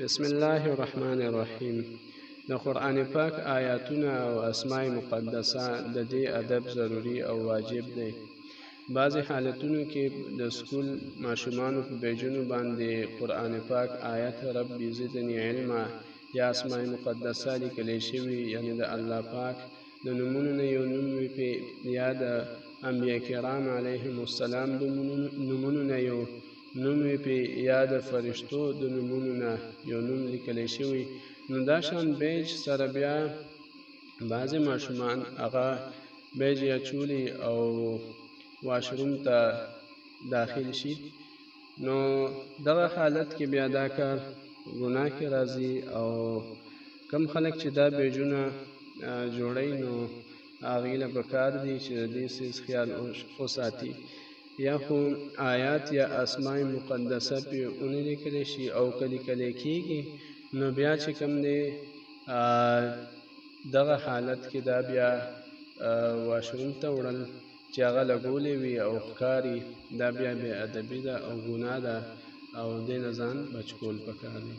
بسم الله الرحمن الرحیم د قرآن پاک آیاتونه او اسماء مقدسه د دې ادب ضروری او واجب دی بعضې حالتونو کې د سکول ماشومانو په بیجونو باندې قرآن پاک آیت رب زدنی علما یا اسماء مقدسه لیکلی شوي یعنی د الله پاک د نومونو نه یو نوم وي پې یا د انبیا کرام علیهم السلام د نومونو نه یو نوم وي پې يا د فرشتو د نومونو نه يو نوم ليکل شوی نو دا شان بيج سره بيا بعضې ماشومان هغه بیج یا چولی او واشروم ته داخل شي نو دغه حالت کې بیا دا کار ګناه کې راځي او کم خلک چې دا بیجونه جوړی نو هغې له پکار دي چې د دې سیز خیال وساتي یا خو آیات یا اسماء مقدسه په اونې لیکل شي او کلی کلی کیږي نو بیا چې کوم دی دغه حالت کې دا بیا واشروم ته وړل چې هغه لګولې وي او ښکاری دا بیا بې ادبي ده او ګناه ده او دې نه ځان بچ کول پکار دی